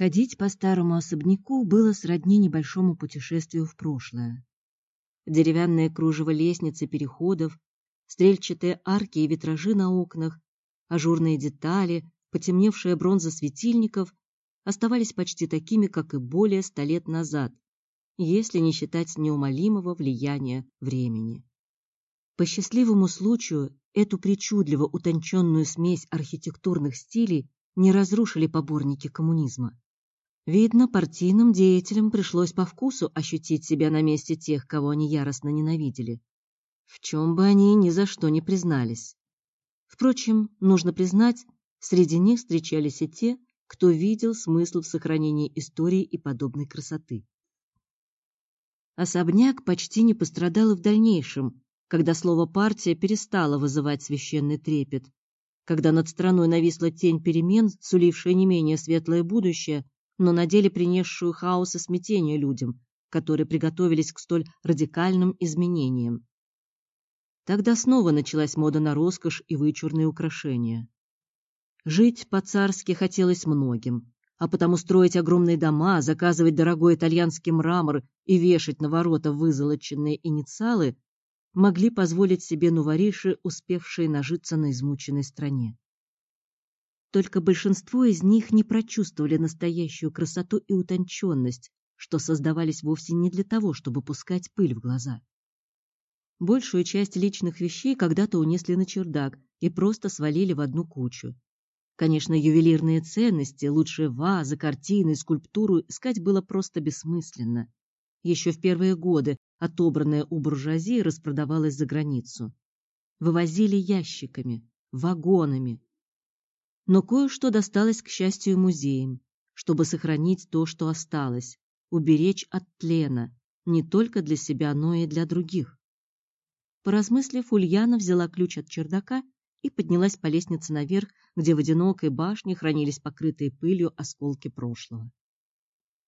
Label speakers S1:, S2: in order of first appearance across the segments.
S1: Ходить по старому особняку было сродни небольшому путешествию в прошлое. Деревянные кружево лестницы переходов, стрельчатые арки и витражи на окнах, ажурные детали, потемневшая бронза светильников оставались почти такими, как и более ста лет назад, если не считать неумолимого влияния времени. По счастливому случаю эту причудливо утонченную смесь архитектурных стилей не разрушили поборники коммунизма. Видно, партийным деятелям пришлось по вкусу ощутить себя на месте тех, кого они яростно ненавидели, в чем бы они ни за что не признались. Впрочем, нужно признать, среди них встречались и те, кто видел смысл в сохранении истории и подобной красоты. Особняк почти не пострадал и в дальнейшем, когда слово «партия» перестало вызывать священный трепет, когда над страной нависла тень перемен, сулившая не менее светлое будущее, но на деле принесшую хаос и смятение людям, которые приготовились к столь радикальным изменениям. Тогда снова началась мода на роскошь и вычурные украшения. Жить по-царски хотелось многим, а потому строить огромные дома, заказывать дорогой итальянский мрамор и вешать на ворота вызолоченные инициалы могли позволить себе нувориши, успевшие нажиться на измученной стране. Только большинство из них не прочувствовали настоящую красоту и утонченность, что создавались вовсе не для того, чтобы пускать пыль в глаза. Большую часть личных вещей когда-то унесли на чердак и просто свалили в одну кучу. Конечно, ювелирные ценности, лучшие вазы, картины, скульптуру искать было просто бессмысленно. Еще в первые годы отобранное у буржуазии распродавалось за границу. Вывозили ящиками, вагонами, но кое-что досталось, к счастью, музеям, чтобы сохранить то, что осталось, уберечь от тлена, не только для себя, но и для других. Поразмыслив, Ульяна взяла ключ от чердака и поднялась по лестнице наверх, где в одинокой башне хранились покрытые пылью осколки прошлого.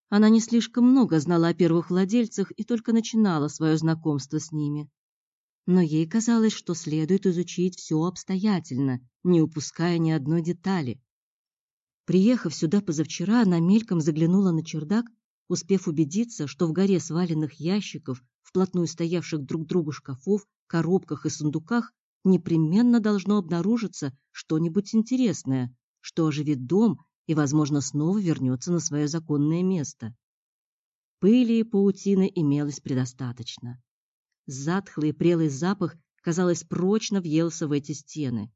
S1: Она не слишком много знала о первых владельцах и только начинала свое знакомство с ними но ей казалось, что следует изучить все обстоятельно, не упуская ни одной детали. Приехав сюда позавчера, она мельком заглянула на чердак, успев убедиться, что в горе сваленных ящиков, вплотную стоявших друг к другу шкафов, коробках и сундуках, непременно должно обнаружиться что-нибудь интересное, что оживит дом и, возможно, снова вернется на свое законное место. Пыли и паутины имелось предостаточно. Затхлый прелый запах, казалось, прочно въелся в эти стены.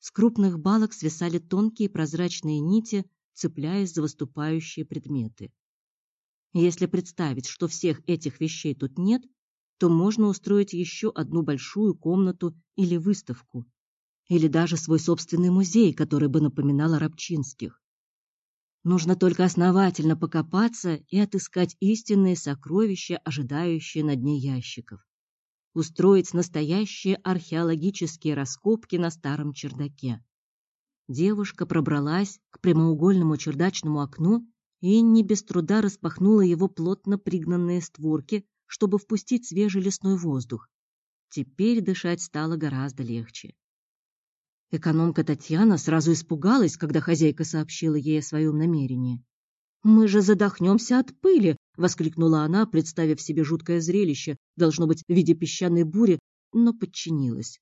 S1: С крупных балок свисали тонкие прозрачные нити, цепляясь за выступающие предметы. Если представить, что всех этих вещей тут нет, то можно устроить еще одну большую комнату или выставку, или даже свой собственный музей, который бы напоминал о Рабчинских. Нужно только основательно покопаться и отыскать истинные сокровища, ожидающие на дне ящиков. Устроить настоящие археологические раскопки на старом чердаке. Девушка пробралась к прямоугольному чердачному окну и не без труда распахнула его плотно пригнанные створки, чтобы впустить свежий лесной воздух. Теперь дышать стало гораздо легче. Экономка Татьяна сразу испугалась, когда хозяйка сообщила ей о своем намерении. «Мы же задохнемся от пыли!» — воскликнула она, представив себе жуткое зрелище, должно быть, в виде песчаной бури, но подчинилась.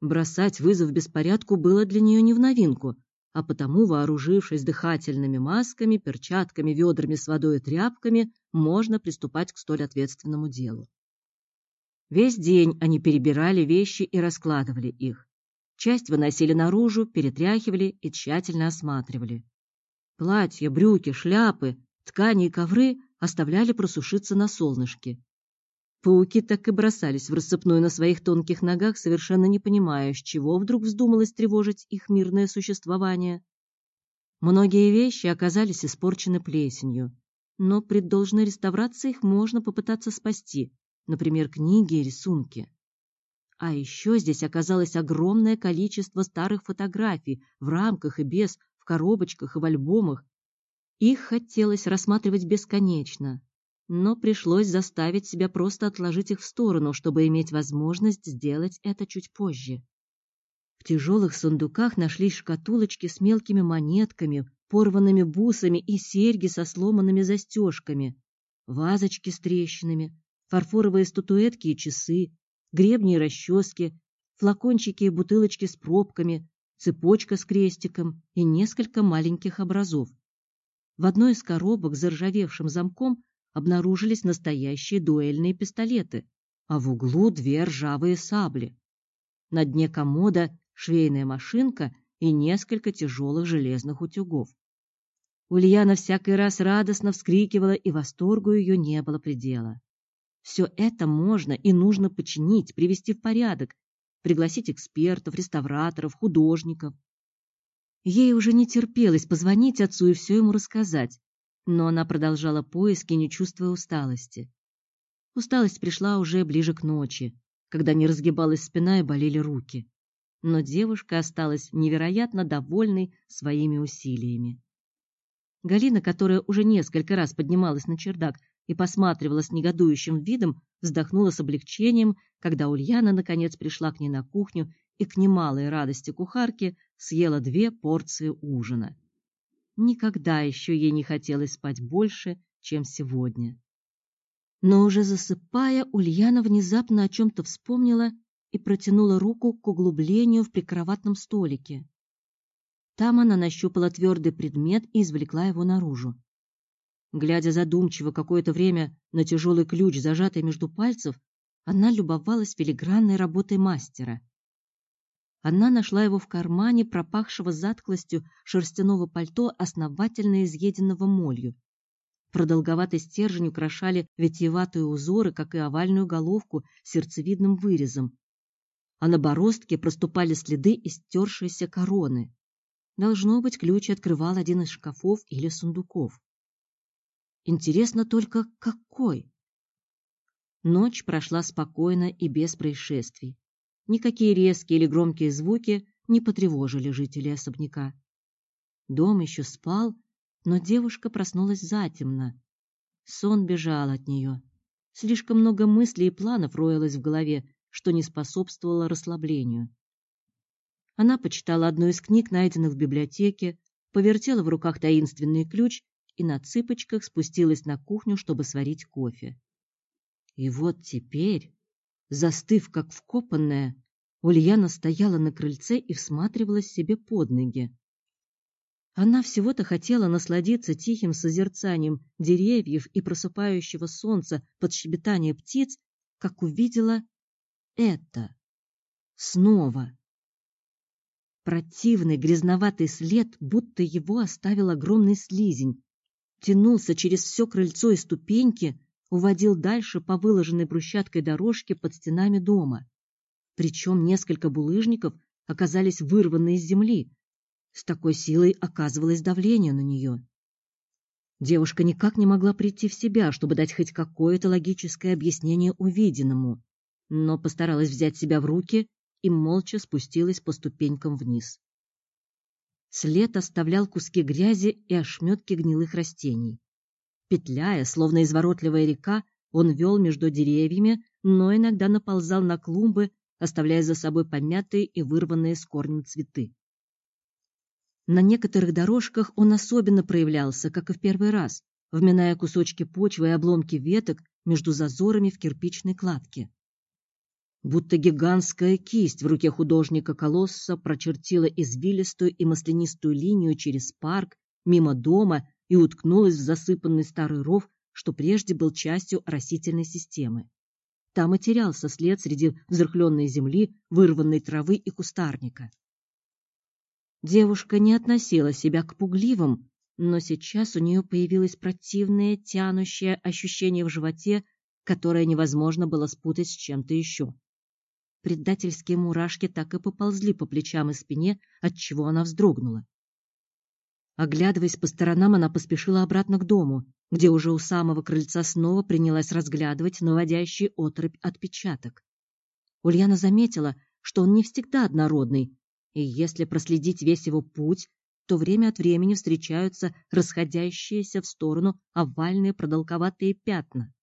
S1: Бросать вызов беспорядку было для нее не в новинку, а потому, вооружившись дыхательными масками, перчатками, ведрами с водой и тряпками, можно приступать к столь ответственному делу. Весь день они перебирали вещи и раскладывали их. Часть выносили наружу, перетряхивали и тщательно осматривали. Платья, брюки, шляпы, ткани и ковры оставляли просушиться на солнышке. Пауки так и бросались в рассыпную на своих тонких ногах, совершенно не понимая, с чего вдруг вздумалось тревожить их мирное существование. Многие вещи оказались испорчены плесенью, но при должной реставрации их можно попытаться спасти, например, книги и рисунки. А еще здесь оказалось огромное количество старых фотографий в рамках и без, в коробочках и в альбомах. Их хотелось рассматривать бесконечно, но пришлось заставить себя просто отложить их в сторону, чтобы иметь возможность сделать это чуть позже. В тяжелых сундуках нашлись шкатулочки с мелкими монетками, порванными бусами и серьги со сломанными застежками, вазочки с трещинами, фарфоровые статуэтки и часы, гребни и расчески, флакончики и бутылочки с пробками, цепочка с крестиком и несколько маленьких образов. В одной из коробок с заржавевшим замком обнаружились настоящие дуэльные пистолеты, а в углу две ржавые сабли. На дне комода швейная машинка и несколько тяжелых железных утюгов. Ульяна всякий раз радостно вскрикивала, и восторгу ее не было предела. Все это можно и нужно починить, привести в порядок, пригласить экспертов, реставраторов, художников. Ей уже не терпелось позвонить отцу и все ему рассказать, но она продолжала поиски, не чувствуя усталости. Усталость пришла уже ближе к ночи, когда не разгибалась спина и болели руки. Но девушка осталась невероятно довольной своими усилиями. Галина, которая уже несколько раз поднималась на чердак и посматривала с негодующим видом, вздохнула с облегчением, когда Ульяна наконец пришла к ней на кухню и к немалой радости кухарки съела две порции ужина. Никогда еще ей не хотелось спать больше, чем сегодня. Но уже засыпая, Ульяна внезапно о чем-то вспомнила и протянула руку к углублению в прикроватном столике. Там она нащупала твердый предмет и извлекла его наружу. Глядя задумчиво какое-то время на тяжелый ключ, зажатый между пальцев, она любовалась филигранной работой мастера. Она нашла его в кармане пропахшего затклостью шерстяного пальто, основательно изъеденного молью. Продолговатый стержень украшали витиеватые узоры, как и овальную головку с сердцевидным вырезом. А на бороздке проступали следы истершейся короны. Должно быть, ключ открывал один из шкафов или сундуков. Интересно только, какой? Ночь прошла спокойно и без происшествий. Никакие резкие или громкие звуки не потревожили жителей особняка. Дом еще спал, но девушка проснулась затемно. Сон бежал от нее. Слишком много мыслей и планов роилось в голове, что не способствовало расслаблению. Она почитала одну из книг, найденных в библиотеке, повертела в руках таинственный ключ и на цыпочках спустилась на кухню, чтобы сварить кофе. И вот теперь Застыв, как вкопанная, Ульяна стояла на крыльце и всматривалась себе под ноги. Она всего-то хотела насладиться тихим созерцанием деревьев и просыпающего солнца под щебетание птиц, как увидела это. Снова. Противный грязноватый след, будто его оставил огромный слизень, тянулся через все крыльцо и ступеньки, уводил дальше по выложенной брусчаткой дорожке под стенами дома. Причем несколько булыжников оказались вырваны из земли. С такой силой оказывалось давление на нее. Девушка никак не могла прийти в себя, чтобы дать хоть какое-то логическое объяснение увиденному, но постаралась взять себя в руки и молча спустилась по ступенькам вниз. След оставлял куски грязи и ошметки гнилых растений. Петляя, словно изворотливая река, он вел между деревьями, но иногда наползал на клумбы, оставляя за собой помятые и вырванные с корнем цветы. На некоторых дорожках он особенно проявлялся, как и в первый раз, вминая кусочки почвы и обломки веток между зазорами в кирпичной кладке. Будто гигантская кисть в руке художника-колосса прочертила извилистую и маслянистую линию через парк, мимо дома и уткнулась в засыпанный старый ров, что прежде был частью растительной системы. Там и терялся след среди взрыхленной земли, вырванной травы и кустарника. Девушка не относила себя к пугливым, но сейчас у нее появилось противное, тянущее ощущение в животе, которое невозможно было спутать с чем-то еще. Предательские мурашки так и поползли по плечам и спине, отчего она вздрогнула. Оглядываясь по сторонам, она поспешила обратно к дому, где уже у самого крыльца снова принялась разглядывать наводящий отрыбь отпечаток. Ульяна заметила, что он не всегда однородный, и если проследить весь его путь, то время от времени встречаются расходящиеся в сторону овальные продолговатые пятна.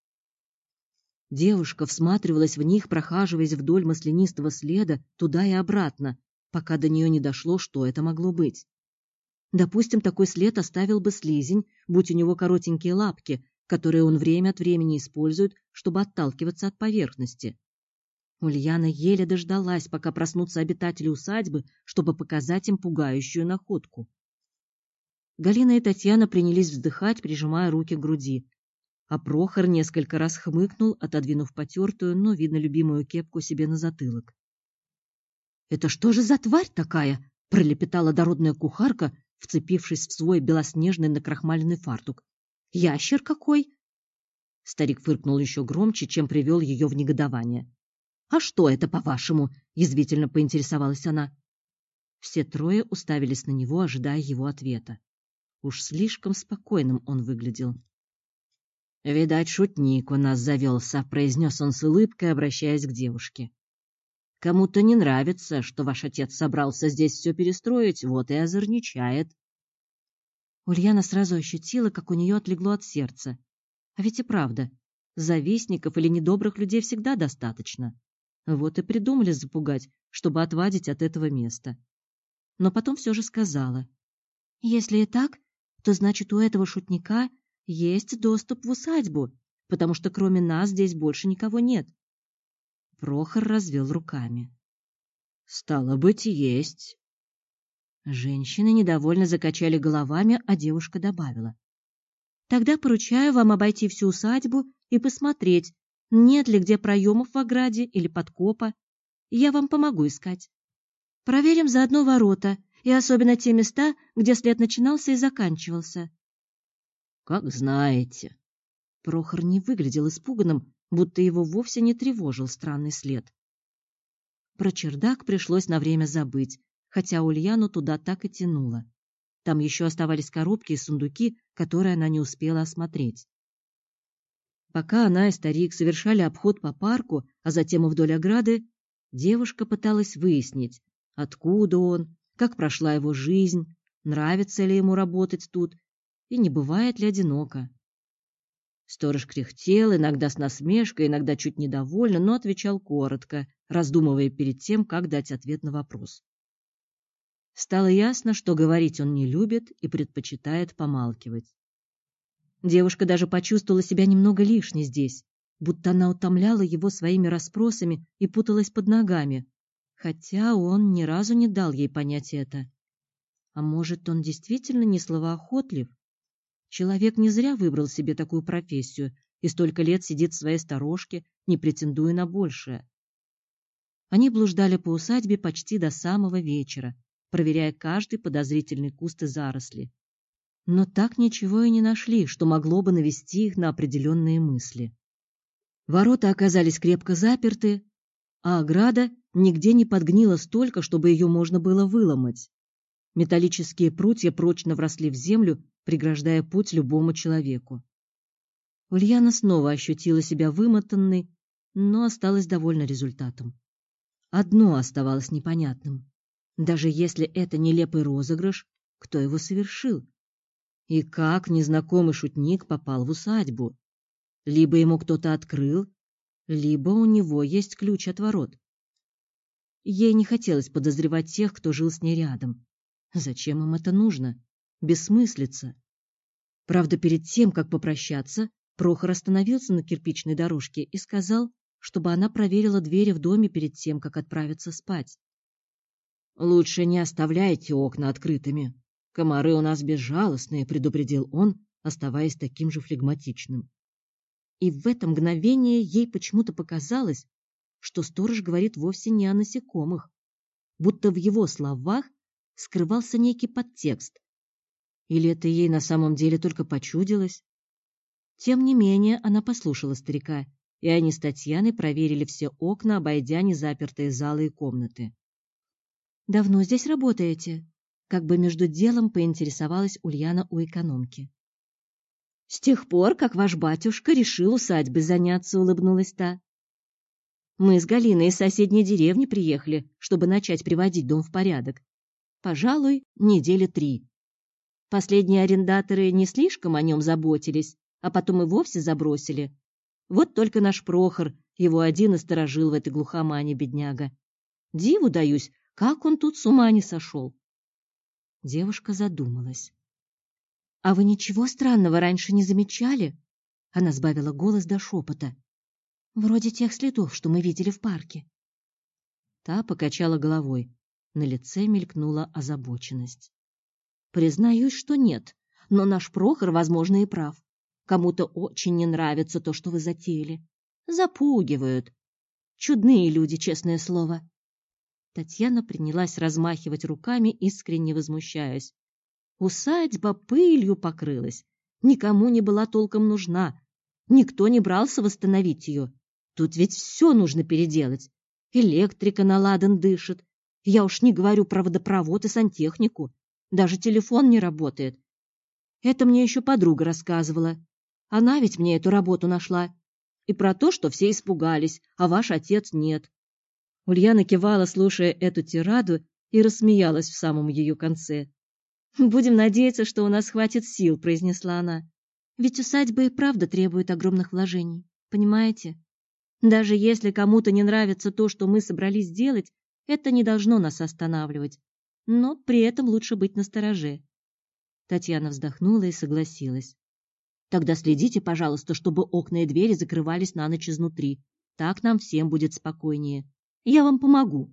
S1: Девушка всматривалась в них, прохаживаясь вдоль маслянистого следа туда и обратно, пока до нее не дошло, что это могло быть. Допустим, такой след оставил бы слизень, будь у него коротенькие лапки, которые он время от времени использует, чтобы отталкиваться от поверхности. Ульяна еле дождалась, пока проснутся обитатели усадьбы, чтобы показать им пугающую находку. Галина и Татьяна принялись вздыхать, прижимая руки к груди. А Прохор несколько раз хмыкнул, отодвинув потертую, но, видно, любимую кепку себе на затылок. «Это что же за тварь такая?» — пролепетала дородная кухарка, вцепившись в свой белоснежный накрахмаленный фартук. «Ящер какой!» Старик фыркнул еще громче, чем привел ее в негодование. «А что это, по-вашему?» — язвительно поинтересовалась она. Все трое уставились на него, ожидая его ответа. Уж слишком спокойным он выглядел. «Видать, шутник у нас завелся», — произнес он с улыбкой, обращаясь к девушке. «Кому-то не нравится, что ваш отец собрался здесь все перестроить, вот и озорничает». Ульяна сразу ощутила, как у нее отлегло от сердца. А ведь и правда, завистников или недобрых людей всегда достаточно. Вот и придумали запугать, чтобы отвадить от этого места. Но потом все же сказала. «Если и так, то значит у этого шутника есть доступ в усадьбу, потому что кроме нас здесь больше никого нет». Прохор развел руками. «Стало быть, есть». Женщины недовольно закачали головами, а девушка добавила. «Тогда поручаю вам обойти всю усадьбу и посмотреть, нет ли где проемов в ограде или подкопа. Я вам помогу искать. Проверим заодно ворота, и особенно те места, где след начинался и заканчивался. — Как знаете. Прохор не выглядел испуганным, будто его вовсе не тревожил странный след. Про чердак пришлось на время забыть, хотя Ульяну туда так и тянуло. Там еще оставались коробки и сундуки, которые она не успела осмотреть. Пока она и старик совершали обход по парку, а затем и вдоль ограды, девушка пыталась выяснить, откуда он, как прошла его жизнь, нравится ли ему работать тут и не бывает ли одиноко. Сторож кряхтел, иногда с насмешкой, иногда чуть недовольно, но отвечал коротко, раздумывая перед тем, как дать ответ на вопрос. Стало ясно, что говорить он не любит и предпочитает помалкивать. Девушка даже почувствовала себя немного лишней здесь, будто она утомляла его своими расспросами и путалась под ногами, хотя он ни разу не дал ей понять это. А может, он действительно не словоохотлив? Человек не зря выбрал себе такую профессию и столько лет сидит в своей сторожке, не претендуя на большее. Они блуждали по усадьбе почти до самого вечера, проверяя каждый подозрительный куст и заросли но так ничего и не нашли, что могло бы навести их на определенные мысли. Ворота оказались крепко заперты, а ограда нигде не подгнила столько, чтобы ее можно было выломать. Металлические прутья прочно вросли в землю, преграждая путь любому человеку. Ульяна снова ощутила себя вымотанной, но осталась довольна результатом. Одно оставалось непонятным. Даже если это нелепый розыгрыш, кто его совершил? И как незнакомый шутник попал в усадьбу? Либо ему кто-то открыл, либо у него есть ключ от ворот. Ей не хотелось подозревать тех, кто жил с ней рядом. Зачем им это нужно? Бессмыслица. Правда, перед тем, как попрощаться, Прохор остановился на кирпичной дорожке и сказал, чтобы она проверила двери в доме перед тем, как отправиться спать. «Лучше не оставляйте окна открытыми», «Комары у нас безжалостные», — предупредил он, оставаясь таким же флегматичным. И в это мгновение ей почему-то показалось, что сторож говорит вовсе не о насекомых, будто в его словах скрывался некий подтекст. Или это ей на самом деле только почудилось? Тем не менее, она послушала старика, и они с Татьяной проверили все окна, обойдя незапертые залы и комнаты. «Давно здесь работаете?» Как бы между делом поинтересовалась Ульяна у экономки. «С тех пор, как ваш батюшка решил усадьбы заняться», — улыбнулась та. «Мы с Галиной из соседней деревни приехали, чтобы начать приводить дом в порядок. Пожалуй, недели три. Последние арендаторы не слишком о нем заботились, а потом и вовсе забросили. Вот только наш Прохор, его один и сторожил в этой глухомане, бедняга. Диву даюсь, как он тут с ума не сошел. Девушка задумалась. «А вы ничего странного раньше не замечали?» Она сбавила голос до шепота. «Вроде тех следов, что мы видели в парке». Та покачала головой. На лице мелькнула озабоченность. «Признаюсь, что нет, но наш Прохор, возможно, и прав. Кому-то очень не нравится то, что вы затеяли. Запугивают. Чудные люди, честное слово. Татьяна принялась размахивать руками, искренне возмущаясь. Усадьба пылью покрылась. Никому не была толком нужна. Никто не брался восстановить ее. Тут ведь все нужно переделать. Электрика наладан дышит. Я уж не говорю про водопровод и сантехнику. Даже телефон не работает. Это мне еще подруга рассказывала. Она ведь мне эту работу нашла. И про то, что все испугались, а ваш отец нет. Ульяна кивала, слушая эту тираду, и рассмеялась в самом ее конце. «Будем надеяться, что у нас хватит сил», — произнесла она. «Ведь усадьба и правда требует огромных вложений, понимаете? Даже если кому-то не нравится то, что мы собрались сделать, это не должно нас останавливать. Но при этом лучше быть настороже». Татьяна вздохнула и согласилась. Тогда следите, пожалуйста, чтобы окна и двери закрывались на ночь изнутри. Так нам всем будет спокойнее. Я вам помогу.